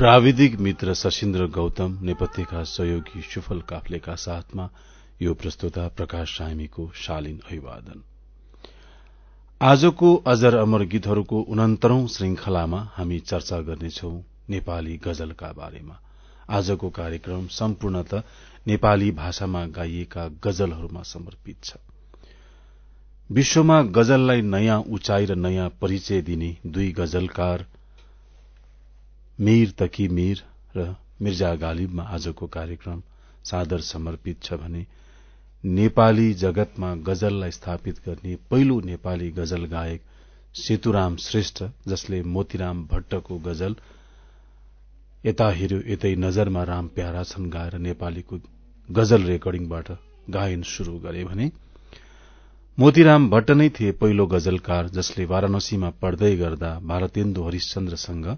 प्राविधिक मित्र सशिन्द्र गौतम नेपथ्यका सहयोगी सुफल काफ्लेका साथमा यो प्रस्तुता प्रकाश सामीको शालीन अभिवादन। आजको अजर अमर गीतहरूको उनन्तरौं श्रृंखलामा हामी चर्चा गर्नेछौ नेपाली गजलका बारेमा। आजको कार्यक्रम सम्पूर्णत नेपाली भाषामा गाइएका गजलहरूमा समर्पित छ। विश्वमा गजललाई नयाँ उचाइ र नयाँ परिचय दिने दुई गजलकार मीर तकी मीर र मिर्जा गालिबमा आजको कार्यक्रम सादर समर्पित छ भने नेपाली जगतमा गजललाई स्थापित गर्ने पहिलो नेपाली गजल गायक सेतुराम श्रेष्ठ जसले मोतीराम भट्टको गजल यता हेर्यो यतै नजरमा राम प्यारा छन् गाएर नेपालीको गजल रेकर्डिङबाट गायन शुरू गरे भने मोतीराम भट्ट नै थिए पहिलो गजलकार जसले वाराणसीमा पढ्दै गर्दा भारतेन्दु हरिश्चन्द्रसँग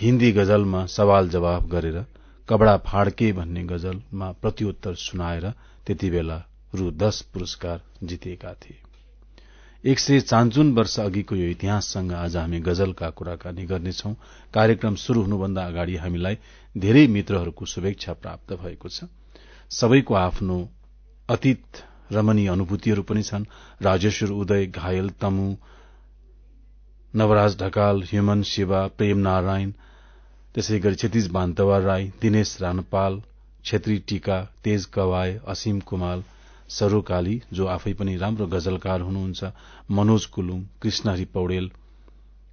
हिन्दी गजलमा सवाल जवाब गरेर कपड़ा फाड्के भन्ने गजलमा प्रत्युत्तर सुनाएर त्यति बेला रु दश पुरस्कार जितेका थिए। एक सय चान्चुन वर्ष अघिको यो इतिहाससँग आज हामी गजलका कुराकानी गर्नेछौ। कार्यक्रम शुरू हुनुभन्दा अगाडि हामीलाई धेरै मित्रहरूको शुभेच्छा प्राप्त भएको छ। सबैको आफ्नो अतीत रमणीय अनुभूतिहरू पनि छन्। राजेश्वर उदय घायल तमु नवराज ढकाल ह्युमन शिवा प्रेम नारायण त्यसै गरी क्षतिज बान्तवा राई दिनेश रानपाल छेत्री टीका तेज कवाय असीम कुमाल सरोकाली जो आफै पनि राम्रो गजलकार हुनुहुन्छ मनोज कुलुङ कृष्णहरी पौडेल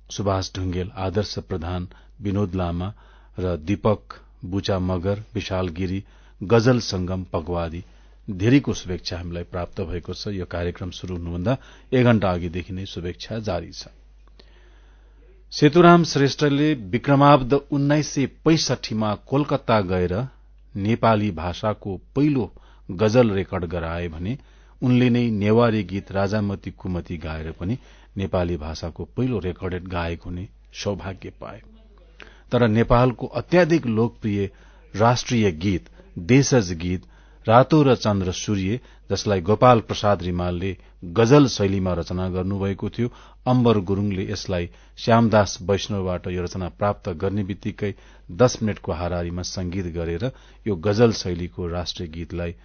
सुभाष ढुंगेल आदर्श प्रधान विनोद लामा र दीपक बुचा मगर विशाल गिरी गजल संगम पगवादी। धेरैको शुभेच्छा हामीलाई प्राप्त भएको छ। यो कार्यक्रम शुरू हुनुभन्दा एक घण्टा अघिदेखि नै शुभेच्छा जारी छ। सेतुराम श्रेष्ठले विक्रमाब्द उन्नाइस सय पैंसठीमा कोलकाता गएर नेपाली भाषाको पहिलो गजल रेकर्ड गराए भने उनले नै नेवारी गीत राजामती कुमती गाएर पनि नेपाली भाषाको पहिलो रेकर्डेड गायक हुने सौभाग्य पाए। तर नेपालको अत्याधिक लोकप्रिय राष्ट्रिय गीत देशज गीत रातो र चन्द्र सूर्य जसलाई गोपाल प्रसाद रिमालले गजल शैलीमा रचना गर्नुभएको थियो अम्बर गुरूङले यसलाई श्यामदास वैष्णवबाट यो रचना प्राप्त गर्ने बित्तिकै दश मिनटको हारारीमा संगीत गरेर यो गजल शैलीको राष्ट्रिय गीतलाई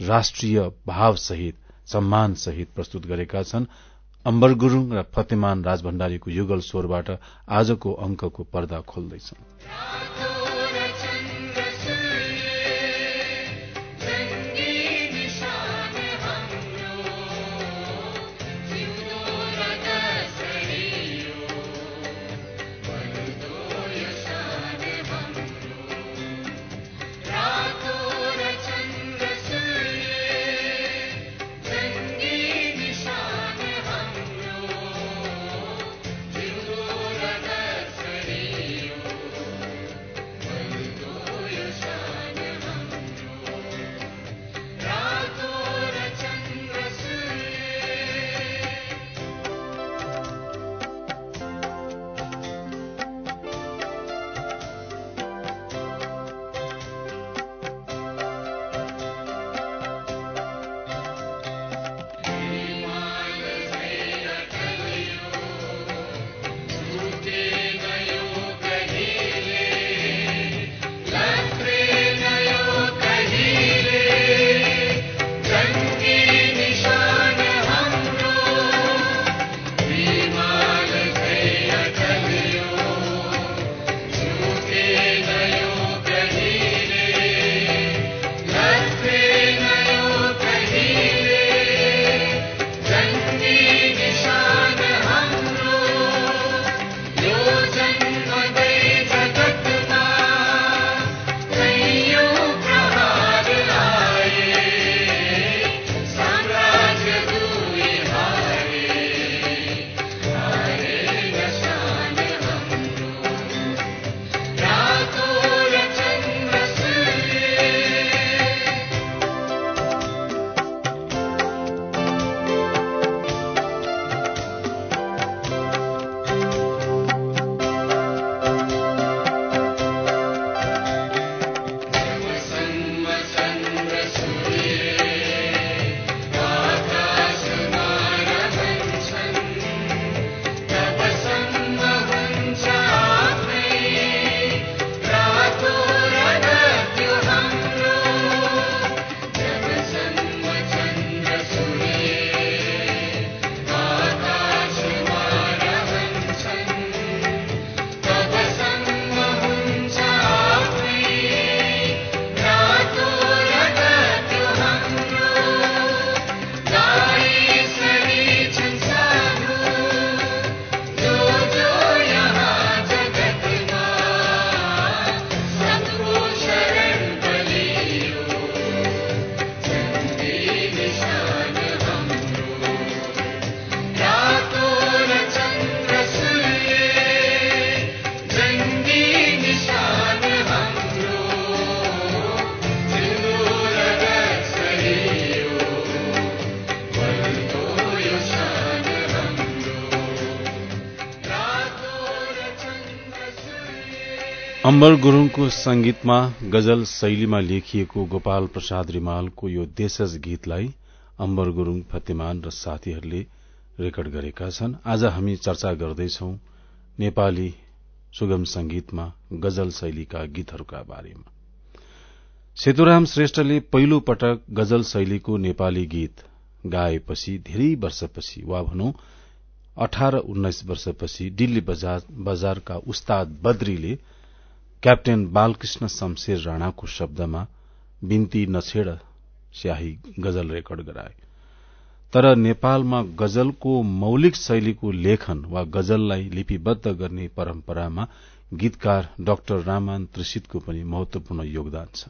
राष्ट्रिय भावसहित सम्मान सहित प्रस्तुत गरेका छन्। अम्बर गुरूङ र फतेमान राजभण्डारीको युगल स्वरबाट आजको अंकको पर्दा खोल्दैछन्। अम्बर गुरूङको संगीतमा गजल शैलीमा लेखिएको गोपाल प्रसाद रिमालको यो देशज गीतलाई अम्बर गुरूङ फतेमान र साथीहरूले रेकर्ड गरेका छन्। आज हामी चर्चा गर्दैछौ नेपाली सुगम संगीतमा गजल शैलीका गीतहरूका बारेमा। सेतुराम श्रेष्ठले पहिलो पटक गजल शैलीको नेपाली गीत गाएपछि धेरै वर्षपछि वा भनौं अठार उन्नाइस वर्षपछि दिल्ली बजारका उस्ताद बद्रीले क्याप्टेन बालकृष्ण शमशेर राणाको शब्दमा बिन्ती नछेड स्याही गजल रेकर्ड गराए। तर नेपालमा गजलको मौलिक शैलीको लेखन वा गजललाई लिपिबद्ध गर्ने परम्परामा गीतकार डाक्टर रामान त्रिषितको पनि महत्वपूर्ण योगदान छ।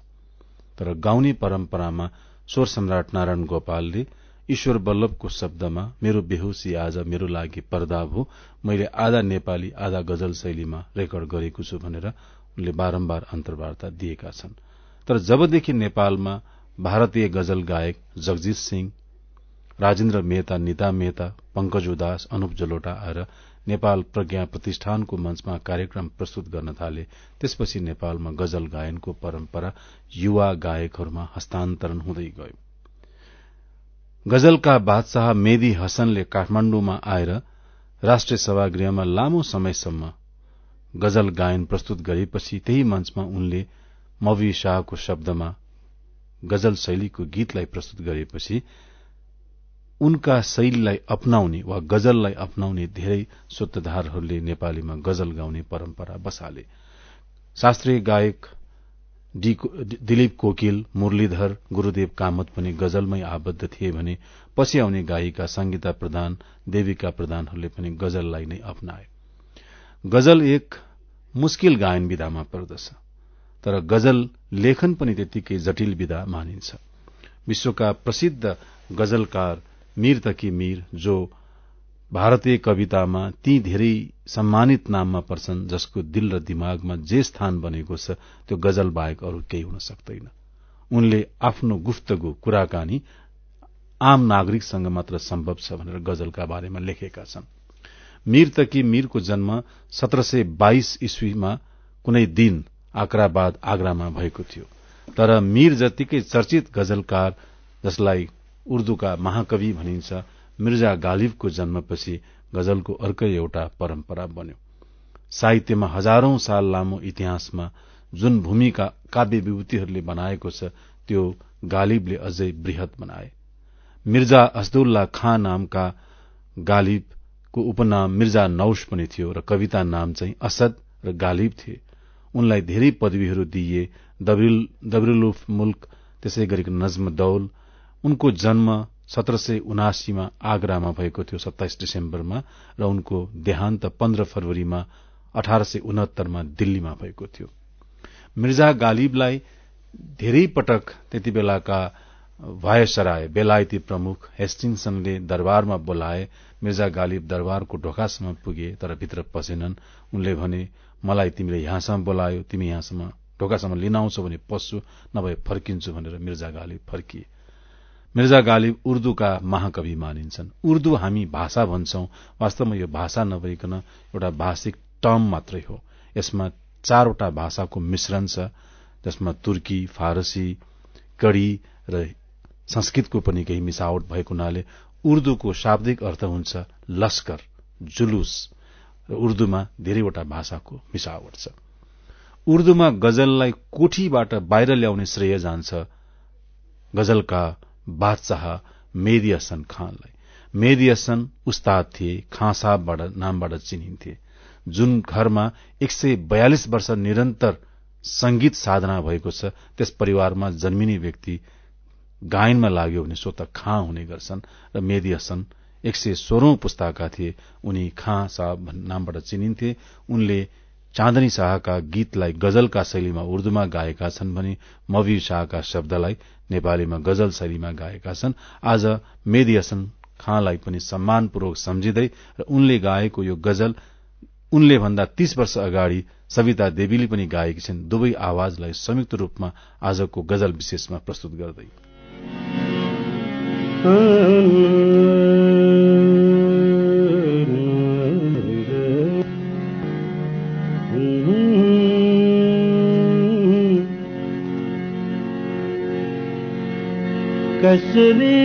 तर गाउने परम्परामा स्वर सम्राट नारायण गोपालले ईश्वर बल्लभको शब्दमा मेरो बेहोसी आज मेरो लागि पर्दा भो मैले आधा नेपाली आधा गजल शैलीमा रेकर्ड गरेको छु भनेर उनले बारम्बार अन्तर्वार्ता दिएका छन्। तर जबदेखि नेपालमा भारतीय गजल गायक जगजित सिंह राजेन्द्र मेहता निता मेहता पंकज उदास अनुप जलोटा आएर नेपाल प्रज्ञा प्रतिष्ठानको मंचमा कार्यक्रम प्रस्तुत गर्न थाले त्यसपछि नेपालमा गजल गायनको परम्परा युवा गायकहरूमा हस्तान्तरण हुँदै गयो। गजलका बादशाह मेदी हसनले काठमाण्डुमा आएर राष्ट्रिय सभागृहमा लामो समयसम्म गजल गायन प्रस्तुत गरेपछि त्यही मंचमा उनले मवी शाहको शब्दमा गजल शैलीको गीतलाई प्रस्तुत गरेपछि उनका शैलीलाई अपनाउने वा गजललाई अपनाउने धेरै सूत्रधारहरूले नेपालीमा गजल गाउने परम्परा बसाले। शास्त्रीय गायक दिलीप कोकिल मुरलीधर गुरूदेव कामत पनि गजलमै आबद्ध थिए भने पछि आउने गायिका संगीता प्रधान देविका प्रधानहरूले पनि गजललाई नै अपनाए। गजल एक मुस्किल गायन विधामा पर्दछ तर गजल लेखन पनि त्यत्तिकै जटिल विधा मानिन्छ। विश्वका प्रसिद्ध गजलकार मीर तकी मीर जो भारतीय कवितामा ती धेरै सम्मानित नाममा पर्छन् जसको दिल र दिमागमा जे स्थान बनेको छ त्यो गजल बाहेक अरू केही हुन सक्दैन। उनले आफ्नो गुफ्तगु कुराकानी आम नागरिकसँग मात्र सम्भव छ भनेर गजलका बारेमा लेखेका छन्। मीर तकी मीरको जन्म सत्र सय बाइस इस्वीमा कुनै दिन आक्राबाद आगरामा भएको थियो। तर मीर जत्तिकै चर्चित गजलकार जसलाई उर्दूका महाकवि भनिन्छ मिर्जा गालिबको जन्मपछि गजलको अर्कै एउटा परम्परा बन्यो। साहित्यमा हजारौं साल लामो इतिहासमा जुन भूमिका काव्य विभूतिहरूले बनाएको छ त्यो गालिबले अझै वृहत बनाए। मिर्जा असदुल्ला खाँ नामका गालिबको उपनाम मिर्जा नौश पनि थियो र कविता नाम चाहिँ असद र गालिब थिए। उनलाई धेरै पदवीहरू दिइए। दबरुल मुल्क त्यसै गरी नजम दौल। उनको जन्म सत्र सय उनासीमा आगरामा भएको थियो सत्ताइस डिसेम्बरमा र उनको देहान्त पन्ध्र फरवरीमा अठार सय उनहत्तरमा दिल्लीमा भएको थियो। मिर्जा गालिबलाई धेरै पटक त्यति बेलाका वायसराय बेलायती प्रमुख हेस्टिङसनले दरबारमा बोलाए मिर्जा गालिब दरबारको ढोकासम्म पुगे तर भित्र पसेनन्। उनले भने मलाई तिमीले यहाँसम्म बोलायो तिमी यहाँसम्म ढोकासम्म लिन आउँछौ भने पस्छु नभए फर्किन्छु भनेर मिर्जा गालिब फर्किए। मिर्जा गालिब उर्दूका महाकवि मानिन्छन्। उर्दू हामी भाषा भन्छौं। वास्तवमा यो भाषा नभइकन एउटा भाषिक टर्म मात्रै हो। यसमा चारवटा भाषाको मिश्रण छ जसमा तुर्की फारसी कडी र संस्कृतको पनि केही मिसावट भएको हुनाले उर्दूको शाब्दिक अर्थ हुन्छ लस्कर जुलुस र उर्दूमा धेरैवटा भाषाको मिसावट छ। उर्दूमा गजललाई कोठीबाट बाहिर ल्याउने श्रेय जान्छ गजलका बादशाह मेदी हसन खानलाई। मेदी हसन उस्ताद थिए खाँ साहबबाट नामबाट चिनिन्थे। जुन घरमा एक सय बयालिस वर्ष निरन्तर संगीत साधना भएको छ त्यस परिवारमा जन्मिने व्यक्ति गायनमा लाग्यो भने स्वत खाँ हुने गर्छन् र मेदी हसन एक सय सोह्रौं पुस्ताका थिए। उनी खाँ साहब नामबाट चिनिन्थे। उनले चाँदनी शाहका गीतलाई गजलका शैलीमा उर्दूमा गाएका छन् भने मवी शाहका शब्दलाई नेपालीमा गजल शैलीमा गाएका छन्। आज मेदी हसन खाँलाई पनि सम्मानपूर्वक सम्झिँदै र उनले गाएको यो गजल उनले भन्दा तीस वर्ष अगाडि सविता देवीले पनि गाएकी छिन्। दुवै आवाजलाई संयुक्त रूपमा आजको गजल विशेषमा प्रस्तुत गर्दै। कसरी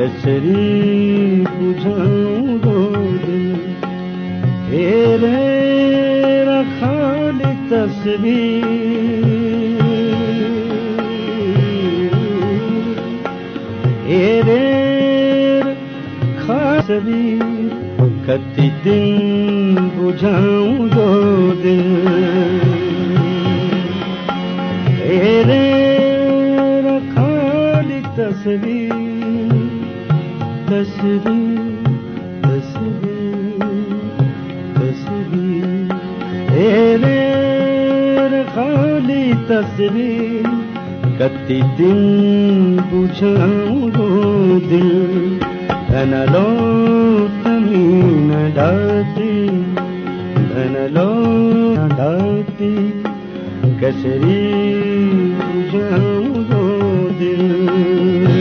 कसरी बुझाउँदो हेरेर खाली तस्बिर हेरेर खासबी कति दिन बुझाउँदो दिल हेरेर तस्वीर कति दिन बुझाउँदो दिल धनलो तमी न डाती धनलो न डाती कसरी बुझाउँदो दिल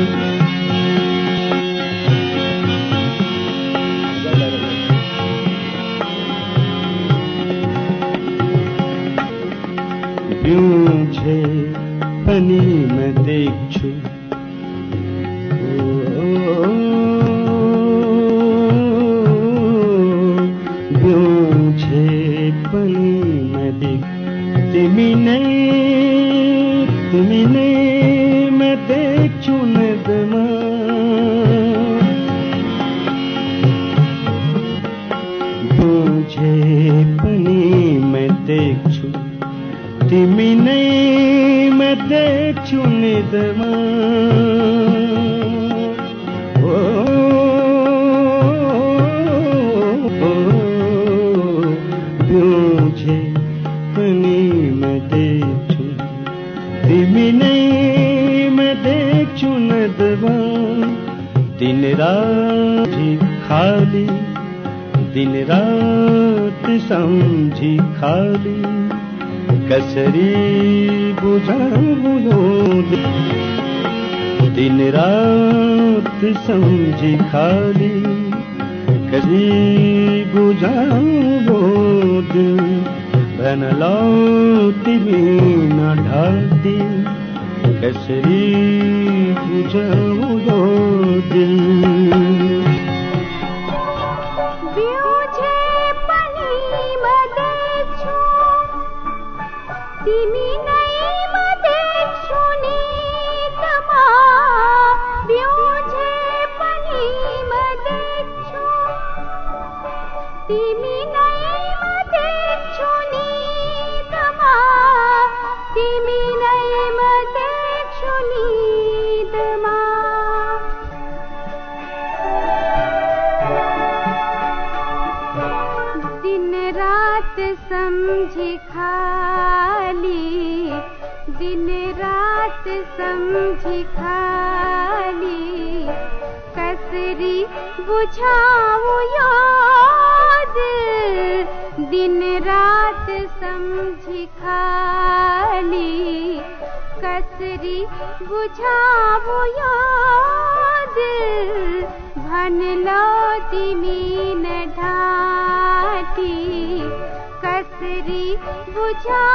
मिले या दिन रात समझी खाली। कसरी बुझाऊं याद। भनलोती मीन ढाटी। कसरी बुझा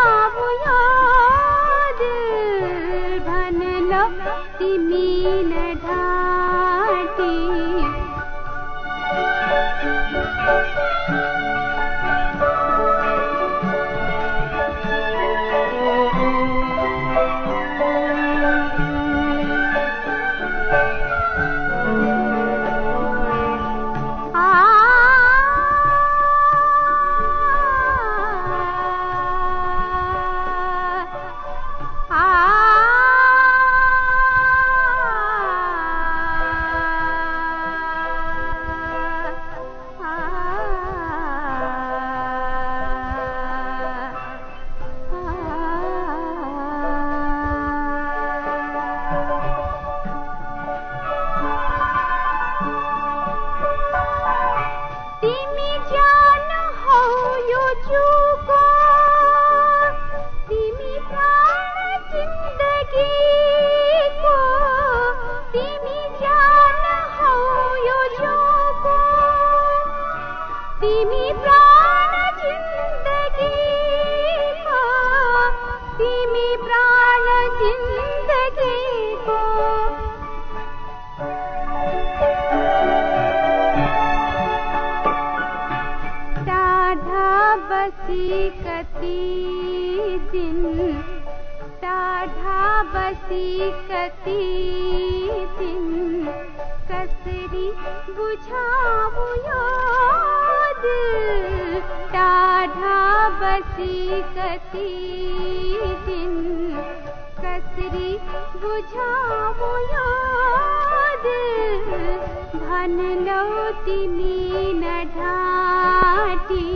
भन लौ तिमी न ढाँटी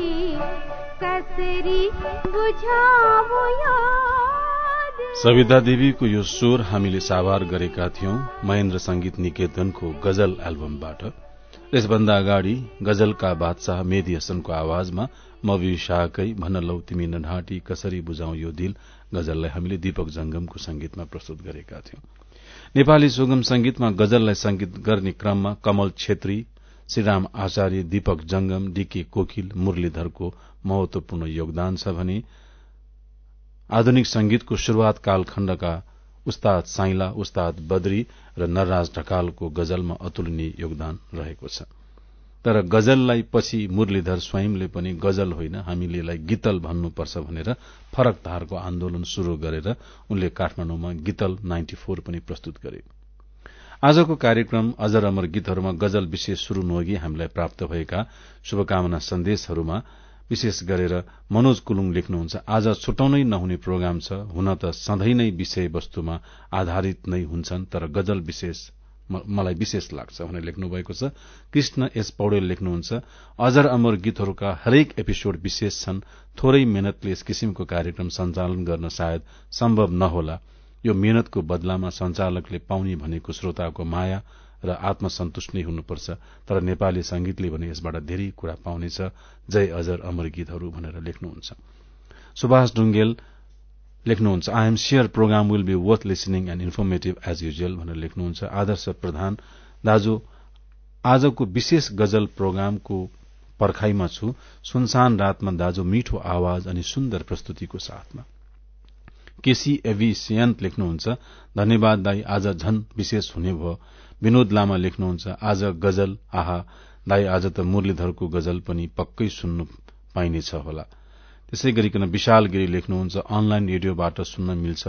कसरी सविता देवीको यो स्वर हामीले साभार गरेका थियौं महेन्द्र संगीत निकेतनको गजल एल्बमबाट। यसभन्दा अगाडि गजलका बादशाह मेदी हसनको आवाजमा म विशाकै भन्न लौ तिमी नढाँटी कसरी बुझाउ यो दिल? गजललाई हामीले दीपक जंगमको संगीतमा प्रस्तुत गरेका थियौं। नेपाली सुगम संगीतमा गजललाई संगीत गर्ने क्रममा कमल छेत्री श्रीराम आचार्य दीपक जंगम डीके कोकिल मुरलीधरको महत्वपूर्ण योगदान छ भने आधुनिक संगीतको शुरूआत कालखण्डका उस्ताद साइला उस्ताद बद्री र नरराज ढकालको गजलमा अतुलनीय योगदान रहेको छ। तर गजललाई पछि मुरलीधर स्वयंले पनि गजल होइन हामीले यसलाई गीतल भन्नुपर्छ भनेर फरक धारको आन्दोलन शुरू गरेर उनले काठमाडौँमा गीतल नाइन्टी फोर पनि प्रस्तुत गरे। आजको कार्यक्रम अजर अमर गीतहरूमा गजल विशेष शुरू नअघि हामीलाई प्राप्त भएका शुभकामना सन्देशहरूमा विशेष गरेर मनोज कुलुङ लेख्नुहुन्छ आज छुटाउनै नहुने प्रोग्राम छ हुन त सधैँ नै विषयवस्तुमा आधारित नै हुन्छन् तर गजल विशेष मलाई विशेष लाग्छ भनेर लेख्नु भएको छ। कृष्ण एस पौडेल लेख्नुहुन्छ अजर अमर गीतहरूका हरेक एपिसोड विशेष छन्। थोरै मेहनतले यस किसिमको कार्यक्रम सञ्चालन गर्न सायद सम्भव नहोला। यो मेहनतको बदलामा संचालकले पाउने भनेको श्रोताको माया र आत्मसन्तुष्ट नै हुनुपर्छ। तर नेपाली संगीतले भने यसबाट धेरै कुरा पाउनेछ। जय अजर अमर गीतहरू भनेर लेख्नुहुन्छ। सुभाष ढुङ्गेल लेख्नुहुन्छ। I am sure program will be worth listening and informative as usual भनेर लेख्नुहुन्छ। आदर्श प्रधान दाजु आजको विशेष गजल प्रोग्रामको पर्खाईमा छु। सुनसान रातमा दाजु मिठो आवाज अनि सुन्दर प्रस्तुतिको साथमा। केसी एभिसियन्त लेख्नुहुन्छ धन्यवाद दाई आज झन विशेष हुने भयो। विनोद लामा लेख्नुहुन्छ आज गजल आहा। दाई आज त मुरलीधरको गजल पनि पक्कै सुन्नु पाइनेछ होला। त्यसै गरिकन विशाल गिरी लेख्नुहुन्छ अनलाइन रेडियोबाट सुन्न मिल्छ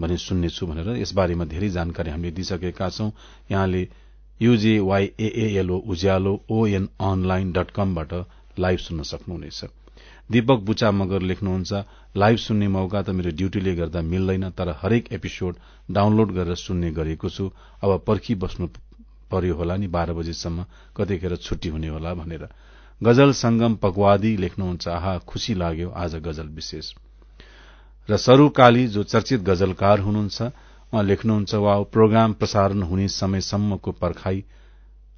भने सुन्नेछु भनेर यसबारेमा धेरै जानकारी हामीले दिइसकेका छौं। यहाँले U J Y A L O Ujyalo O N online dot कमबाट live सुन्न सक्नुहुनेछ। दीपक बुचा मगर लेख्नुहुन्छ लाइभ सुन्ने मौका त मेरो ड्यूटीले गर्दा मिल्दैन तर हरेक एपिसोड डाउनलोड गरेर सुन्ने गरेको छु। अब पर्खी बस्नु पर्यो होला नि बाह्र बजेसम्म कतिखेर छुट्टी हुने होला भनेर। गजल संगम पकवादी लेख्नुहुन्छ आहा खुशी लाग्यो आज गजल विशेष। र सरू काली जो चर्चित गजलकार हुनुहुन्छ उहाँ लेख्नुहुन्छ वा प्रोग्राम प्रसारण हुने समयसम्मको पर्खाई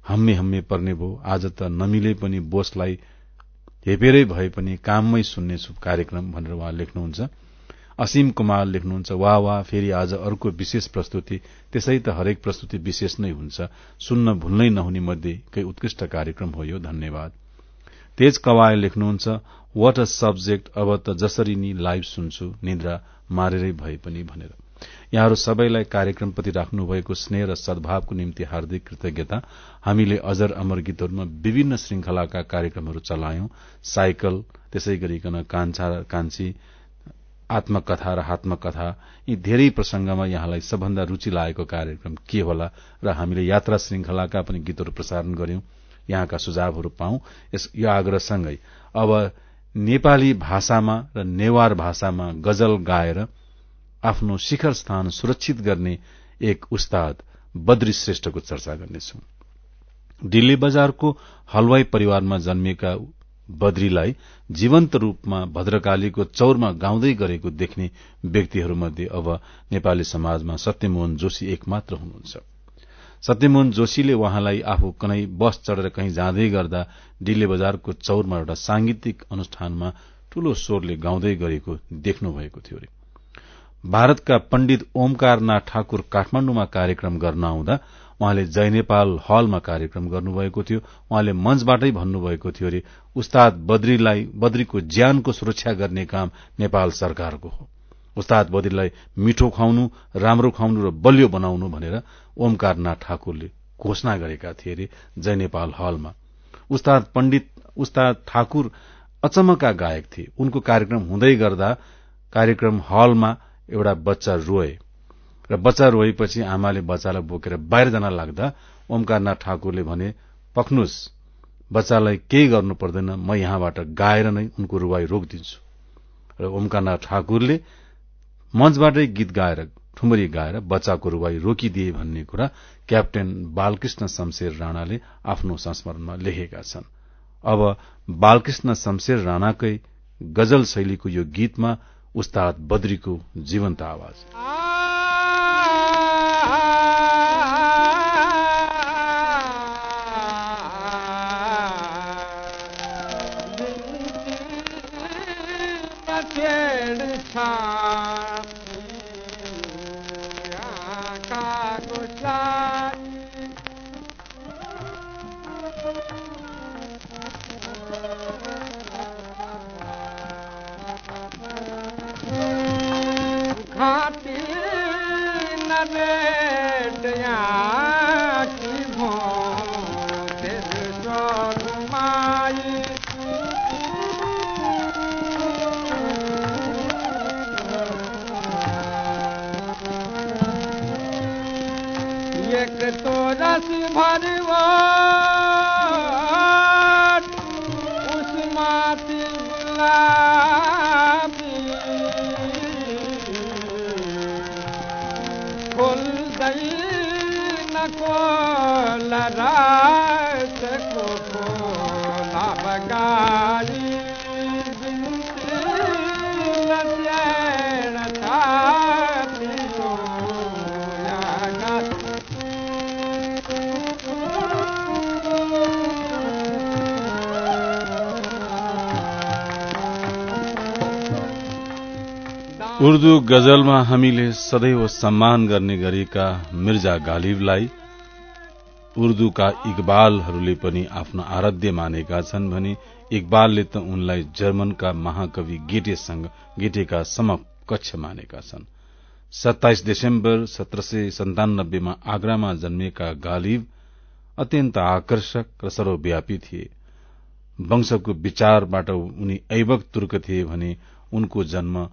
हम्मे हम्मे पर्ने भो। आज त नमिले पनि बोसलाई हेपेरै भए पनि काममै सुन्नेछु कार्यक्रम भनेर उहाँ लेख्नुहुन्छ। असीम कुमार लेख्नुहुन्छ वाह वाह फेरि आज अर्को विशेष प्रस्तुति। त्यसै त हरेक प्रस्तुति विशेष नै हुन्छ। सुन्न भुल्नै नहुने मध्ये उत्कृष्ट कार्यक्रम हो यो। धन्यवाद। तेज कवाय लेख्नुहुन्छ। वाट अ सब्जेक्ट अब त जसरी नि लाइभ सुन्छु निद्रा मारेरै भए पनि भनेर। यहाँहरू सबैलाई कार्यक्रमप्रति राख्नुभएको स्नेह र सद्भावको निम्ति हार्दिक कृतज्ञता। हामीले अजर अमर गीतहरूमा विभिन्न श्रृंखलाका कार्यक्रमहरू चलायौं। साइकल त्यसै गरिकन कान्छा र कान्छी आत्मकथा र आत्मकथा यी धेरै प्रसंगमा यहाँलाई सबभन्दा रूचि लागेको कार्यक्रम के होला र हामीले यात्रा श्रृंखलाका पनि गीतहरू प्रसारण गर्यौं। यहाँका सुझावहरू पाऊ। यो आग्रहसँगै अब नेपाली भाषामा र नेवार भाषामा गजल गाएर आफ्नो शिखर स्थान सुरक्षित गर्ने एक उस्ताद बद्री श्रेष्ठको चर्चा गर्नेछौ। दिल्ली बजारको हलवाई परिवारमा जन्मिएका बद्रीलाई जीवन्त रूपमा भद्रकालीको चौरमा गाउँदै गरेको देख्ने व्यक्तिहरूमध्ये अब नेपाली समाजमा सत्यमोहन जोशी एकमात्र हुनुहुन्छ। सत्यमोहन जोशीले उहाँलाई आफू कनै बस चढेर कहीँ जाँदै गर्दा डिल्ले बजारको चौरमा एउटा सांगीतिक अनुष्ठानमा ठूलो स्वरले गाउँदै गरेको देख्नु भएको थियो भारतका पण्डित ओमकारनाथ ठाकुर काठमाण्डुमा कार्यक्रम गर्न आउँदा उहाँले जय नेपाल हलमा कार्यक्रम गर्नुभएको थियो। उहाँले मंचबाटै भन्नुभएको थियो अरे उस्ताद बद्रीलाई बद्रीको ज्यानको सुरक्षा गर्ने काम नेपाल सरकारको हो। उस्ताद बद्रीलाई मिठो खुवाउनु राम्रो खुवाउनु र बलियो बनाउनु भनेर ओमकारनाथ ठाकुरले घोषणा गरेका थिए अरे जय नेपाल हलमा। उस्ताद पण्डित उस्ताद ठाकुर अचम्मका गायक थिए। उनको कार्यक्रम हुँदै गर्दा कार्यक्रम हलमा एउटा बच्चा रोए र बच्चा रोएपछि आमाले बच्चालाई बोकेर बाहिर जान लाग्दा ओमकारनाथ ठाकुरले भने पख्नुस् बच्चालाई केही गर्नु पर्दैन म यहाँबाट गाएर नै उनको रुवाई रोकिदिन्छु। र ओमकारनाथ ठाकुरले मञ्चबाटै गीत गाएर ठुमरी गाएर बच्चाको रुवाई रोकिदिए भन्ने कुरा क्याप्टेन बालकृष्ण शमशेर राणाले आफ्नो संस्मरणमा लेखेका छन्। अब बालकृष्ण शमशेर राणाकै गजल शैलीको यो गीतमा उस्ताद बद्रीको जीवन्त आवाज। उर्दू गजलमा हामीले सदैव सम्मान गर्ने गरेका मिर्जा गालिबलाई उर्दूका इकबालहरूले पनि आफ्नो आराध्य मानेका छन् भने इकबालले त उनलाई जर्मनका महाकवि गेटेसँग गेटेका समकक्ष मानेका छन्। सत्ताइस डिसेम्बर सत्र सय सन्तानब्बेमा आगरामा जन्मिएका गालिब अत्यन्त आकर्षक र सर्वव्यापी थिए। वंशको विचारबाट उनी ऐबक तुर्क थिए भने उनको जन्म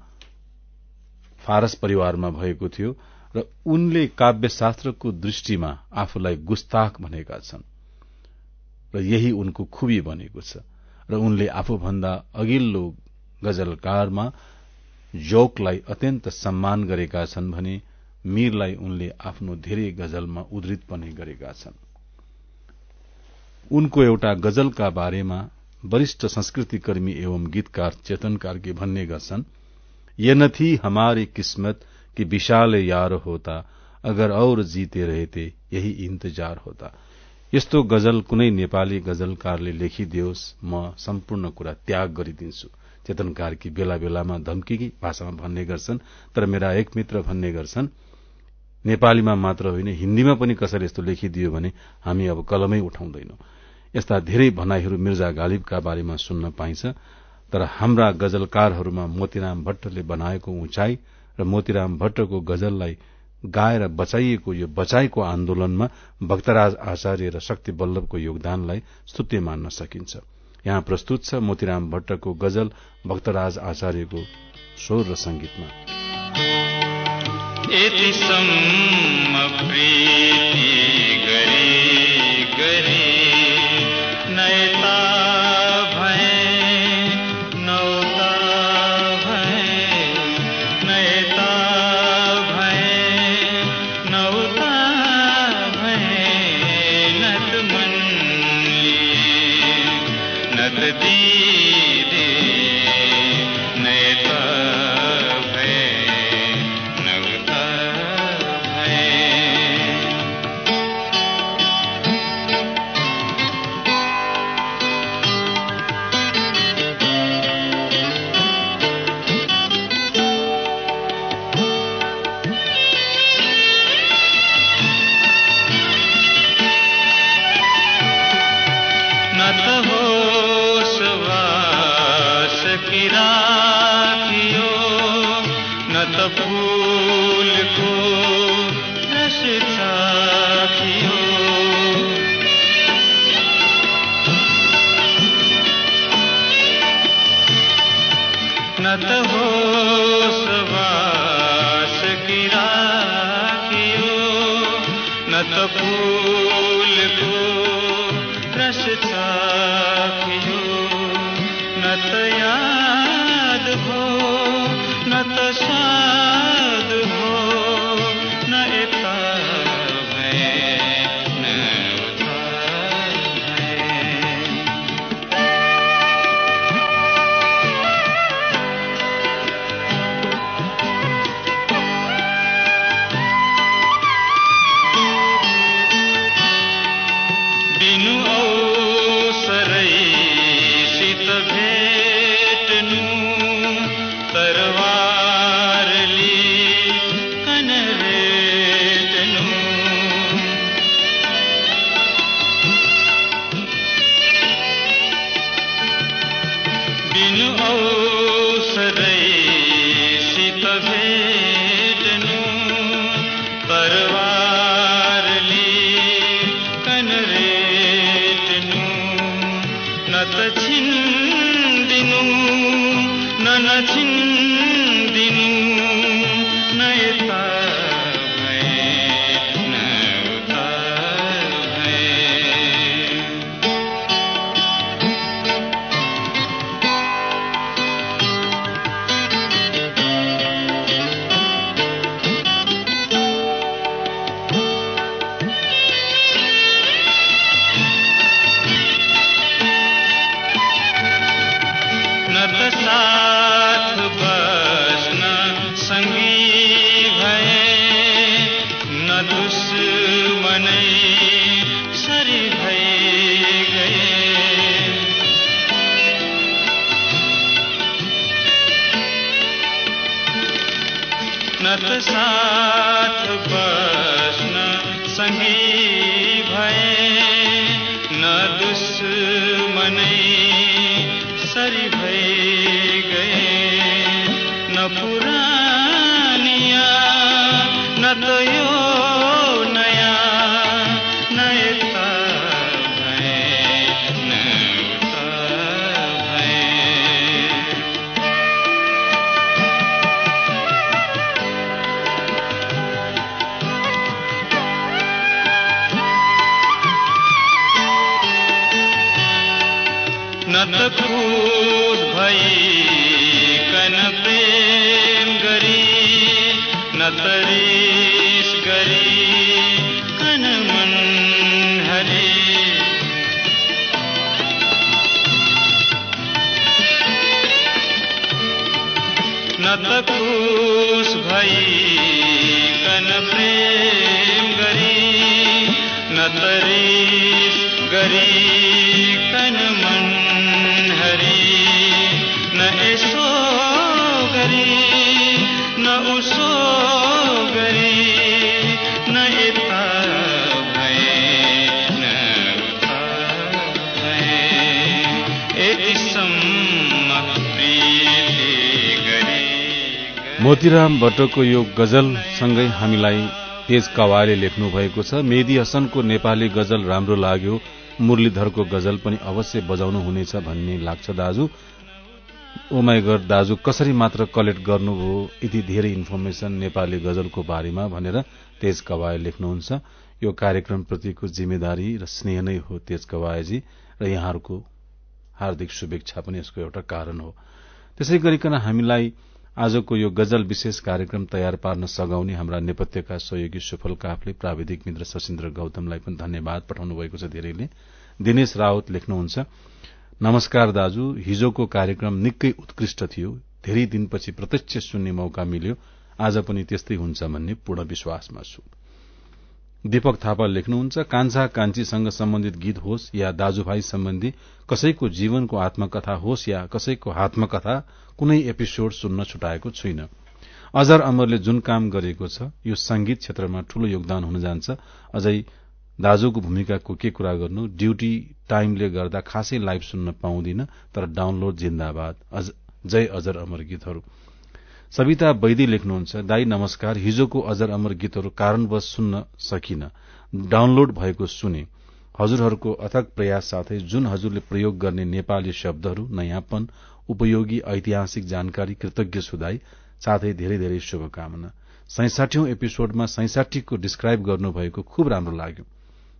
फारस परिवारमा भएको थियो र उनले काव्यशास्त्रको दृष्टिमा आफूलाई गुस्ताख भनेका छन्। र यही उनको खुबी बनेको छ र उनले आफूभन्दा अघिल्लो गजलकारमा जोकलाई अत्यन्त सम्मान गरेका छन् भने मीरलाई उनले आफ्नो धेरै गजलमा उद्धृत पनि गरेका छन्। उनको एउटा गजलका बारेमा वरिष्ठ संस्कृतिकर्मी एवं गीतकार चेतन कार्की भन्ने गर्छन् ये न हमारी किस्मत कि विशाल यार होता अगर और जीते रहते यही इन्तजार होता। यस्तो गजल कुनै नेपाली गजलकारले लेखिदियोस् म सम्पूर्ण कुरा त्याग गरिदिन्छु। चेतन कार्की बेला बेलामा धम्की भाषामा भन्ने गर्छन् तर मेरा एक मित्र भन्ने गर्छन् नेपालीमा मात्र होइन हिन्दीमा पनि कसैले यस्तो लेखिदियो भने हामी अब कलमै उठाउँदैनौं। यस्ता धेरै भनाइहरू मिर्जा गालिबका बारेमा सुन्न पाइन्छ। तर हाम्रा गजलकारहरूमा मोतीराम भट्टले बनाएको उचाइ र मोतीराम भट्टको गजललाई गाएर बचाइएको यो बचाइको आन्दोलनमा भक्तराज आचार्य र शक्ति वल्लभको योगदानलाई स्तुत्य मान्न सकिन्छ। यहाँ प्रस्तुत छ मोतीराम भट्टको गजल भक्तराज आचार्यको स्वर र संगीतमा। न न त रिस गरी कन मन हरे। न त खुस भई कन प्रेम गरी न त रिस गरी कन मन हरी। न यसो गरी न उसो गरी न यता भए न गरी मोतीराम भट्टको यो गजल सँगै हामीलाई तेज कवाले लेख्नु भएको छ। मेदी हसनको नेपाली गजल राम्रो लाग्यो। मुरलीधरको गजल पनि अवश्य बजाउनु हुनेछ भन्ने लाग्छ दाजु। ओमाइगर दाजु कसरी मात्र कलेक्ट गर्नुभयो यति धेरै इन्फर्मेशन नेपाली गजलको बारेमा भनेर तेज कवाय लेख्नुहुन्छ। यो कार्यक्रमप्रतिको जिम्मेदारी र स्नेह नै हो तेज कवायजी र यहाँहरूको हार्दिक शुभेच्छा पनि यसको एउटा कारण हो। त्यसै गरिकन हामीलाई आजको यो गजल विशेष कार्यक्रम तयार पार्न सघाउने हाम्रा नेपथ्यका सहयोगी सुफल काफले प्राविधिक मित्र सशिन्द्र गौतमलाई पनि धन्यवाद पठाउनु भएको छ धेरैले। दिनेश रावत लेख्नुहुन्छ नमस्कार दाजु हिजोको कार्यक्रम निकै उत्कृष्ट थियो। धेरै दिनपछि प्रत्यक्ष सुन्ने मौका मिल्यो। आज पनि त्यस्तै हुन्छ भन्ने पूर्ण विश्वासमा छु। दीपक थापा लेख्नुहुन्छ कान्छा कान्छीसँग सम्बन्धित गीत होस् या दाजुभाइ सम्बन्धी कसैको जीवनको आत्मकथा होस् या कसैको आत्मकथा कुनै एपिसोड सुन्न छुटाएको छुइन अजर अमरले जुन काम गरेको छ यो संगीत क्षेत्रमा ठूलो योगदान हुन जान्छ। अझै दाजुको भूमिकाको के कुरा गर्नु? ड्यूटी टाइमले गर्दा खासै लाइभ सुन्न पाउँदिन तर डाउनलोड जिन्दाबाद। जय अजर अमर गीतहरू। सविता वैदी लेख्नुहुन्छ दाई नमस्कार। हिजोको अजर अमर गीतहरू कारणवश सुन्न सकिन। डाउनलोड भएको सुने। हजुरहरूको अथक प्रयास साथै जुन हजुरले प्रयोग गर्ने नेपाली शब्दहरू नयाँपन उपयोगी ऐतिहासिक जानकारी कृतज्ञ सुधाई साथै धेरै धेरै शुभकामना। सैसाठौं एपिसोडमा सैसाठीको डिस्क्राइब गर्नुभएको खुब राम्रो लाग्यो।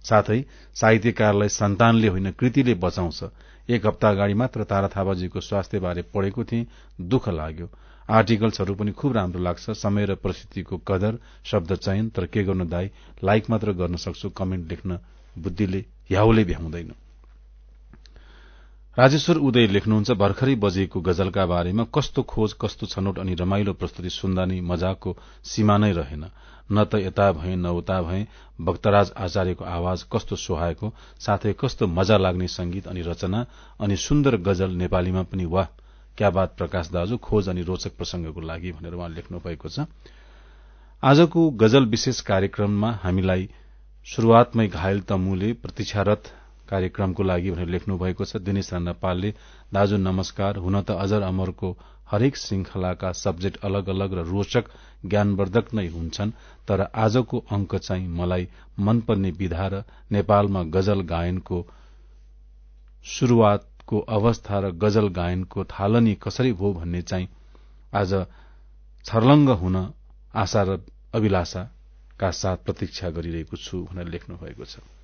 साथै साहित्यकारलाई सन्तानले होइन कृतिले बचाउँछ। एक हप्ता अगाडि मात्र तारा थापाजीको स्वास्थ्यबारे पढेको थिएँ। दुःख लाग्यो। आर्टिकल्सहरू पनि खुब राम्रो लाग्छ। समय र परिस्थितिको कदर शब्द चयन तर के गर्नु दाई? लाइक मात्र गर्न सक्छु कमेन्ट लेख्न बुद्धिले भ्याउँदैन। राजेश्वर उदय लेख्नुहुन्छ भर्खरै बजेको गजलका बारेमा कस्तो खोज कस्तो छनौट अनि रमाइलो प्रस्तुति सुन्दा नै मजाको सीमा नै रहेन। न त यता भए न उता भए भक्तराज आचार्यको आवाज कस्तो सुहाएको साथै कस्तो मजा लाग्ने संगीत अनि रचना अनि सुन्दर गजल नेपालीमा पनि वाह क्या बात प्रकाश दाजु खोज अनि रोचक प्रसंगको लागि भनेर उहाँ लेख्नु भएको छ। आजको गजल विशेष कार्यक्रममा हामीलाई शुरूआतमै घायल तमुले प्रतीक्षारत कार्यक्रमको लागि भनेर लेख्नु भएको छ। दिनेश राणा पालले दाजु नमस्कार। हुन त अजर अमरको हरेक श्रृंखलाका सब्जेक्ट अलग अलग र रोचक ज्ञानवर्धक नै हुन्छन् तर आजको अंक चाहिँ मलाई मनपर्ने विधा र नेपालमा गजल गायनको शुरूआतको अवस्था र गजल गायनको थालनी कसरी भयो भन्ने चाहिँ आज छर्लङ्ग हुन आशा र अभिलाषाका साथ प्रतीक्षा गरिरहेको छु भनेर लेख्नु भएको छ।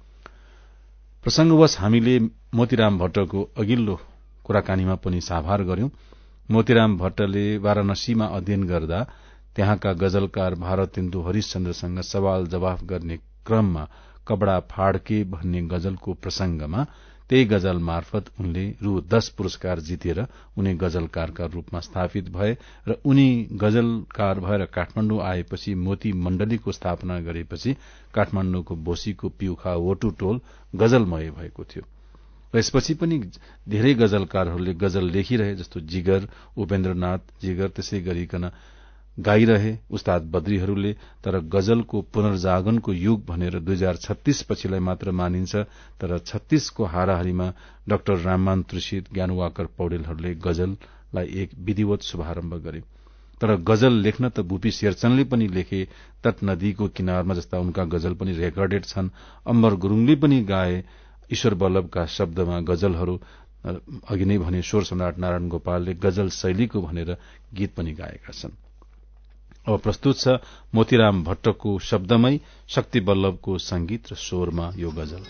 प्रसंगवश हामीले मोतीराम भट्टको अघिल्लो कुराकानीमा पनि साभार गर्यौं। मोतीराम भट्टले वाराणसीमा अध्ययन गर्दा त्यहाँका गजलकार भारतेन्दु हरिश्चन्द्रसँग सवाल जवाफ गर्ने क्रममा कपड़ा फाड़के भन्ने गजलको प्रसंगमा त्यही गजल मार्फत उनले रु दश पुरस्कार जितेर उनी गजलकारका रूपमा स्थापित भए र उनी गजलकार भएर काठमाण्डु आएपछि मोती मण्डलीको स्थापना गरेपछि काठमाण्डुको बोसीको पिउखा वोटु टोल गजलमय भएको थियो। यसपछि पनि धेरै गजलकारहरूले गजल लेखिरहे जस्तो जिगर उपेन्द्रनाथ जिगर त्यसै गरिकन गाइरहे उस्ताद बद्रीहरूले तर गजलको पुनर्जागनको युग भनेर दुई हजार छत्तीस पछिलाई मात्र मानिन्छ तर छत्तीसको हाराहारीमा डाक्टर राममान त्रिषित ज्ञानवाकर पौडेलहरूले गजललाई एक विधिवत शुभारम्भ गरे। तर गजल लेख्न त बुपी शेरचनले पनि लेखे तट नदीको किनारमा जस्ता उनका गजल पनि रेकर्डेड छन्। अम्बर गुरूङले पनि गाए ईश्वर बल्लभका शब्दमा गजलहरू अघि नै भने स्वर सम्राट नारायण गोपालले गजल शैलीको भनेर गीत पनि गाएका छन्। अब प्रस्तुत छ मोतीराम भट्टको शब्दमै शक्ति बल्लभको संगीत र स्वरमा यो गजल।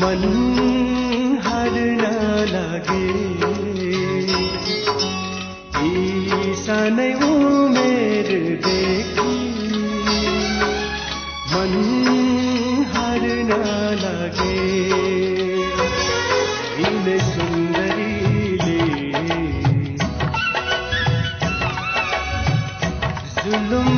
मन हर्न लागे। सानै उमेरदेखि मन लागे। इन सुन्दरीले जुलुम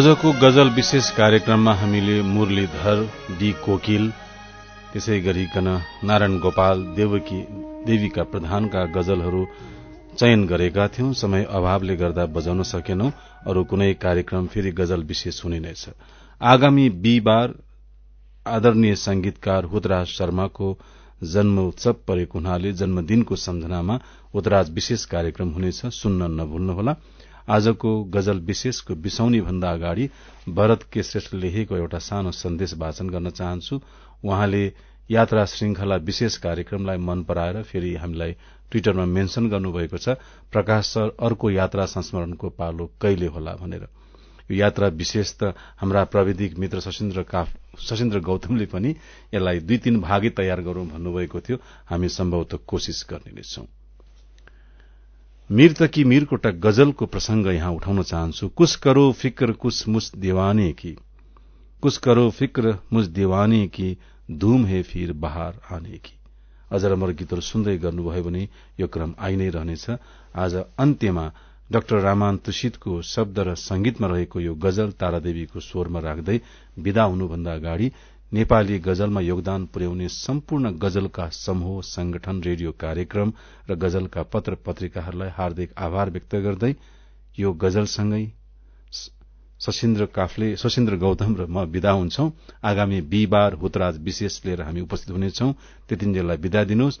आजको गजल विशेष कार्यक्रममा हामीले मुरलीधर डी कोकिल त्यसै गरिकन नारायण गोपाल देवकी देवीका प्रधानका गजलहरू चयन गरेका थियौं। समय अभावले गर्दा बजाउन सकेनौं। अरू कुनै कार्यक्रम फेरि गजल विशेष हुनेछ आगामी बिहिबार आदरणीय संगीतकार हुतराज शर्माको जन्म उत्सव परेको हुनाले जन्मदिनको सम्झनामा हुतराज विशेष कार्यक्रम हुनेछ। सुन्न नभुल्नुहोला। आजको गजल विशेषको बिसौनी भन्दा अगाडि भरत के श्रेष्ठ लेखेको एउटा सानो सन्देश वाचन गर्न चाहन्छु। उहाँले यात्रा श्रृंखला विशेष कार्यक्रमलाई मन पराएर फेरि हामीलाई ट्विटरमा मेन्शन गर्नुभएको छ प्रकाश सर अर्को यात्रा संस्मरणको पालो कहिले होला? भनेर। यो यात्रा विशेष त हाम्रा प्राविधिक मित्र सशिन्द्र गौतमले पनि यसलाई दुई तीन भागै तयार गरौं भन्नुभएको थियो। हामी सम्भवतः कोशिश गर्ने नै छौं। मीर तकी मीरकोटा गजलको प्रसंग यहाँ उठाउन चाहन्छु। कुछ करो फिक्र कुछ मुस दीवाने की। कुछ करो फिक्र मुझ दीवाने की। धूम है फिर बहार आने की। अझ अमर गीतहरू सुन्दै गर्नुभयो भने यो क्रम आइ नै रहनेछ। आज अन्त्यमा डाक्टर रामान तुषितको शब्द र संगीतमा रहेको यो गजल तारादेवीको स्वरमा राख्दै विदा हुनुभन्दा अगाडि नेपाली गजलमा योगदान पुर्याउने सम्पूर्ण गजलका समूह संगठन रेडियो कार्यक्रम र गजलका पत्र पत्रिकाहरूलाई हार्दिक आभार व्यक्त गर्दै यो गजलसँगै सशिन्द्र काफले सशिन्द्र गौतम र म विदा हुन्छौ। आगामी बिहिबार हुतराज विशेष लिएर हामी उपस्थित हुनेछौ। त्यतिन्जेललाई विदा दिनुहोस्।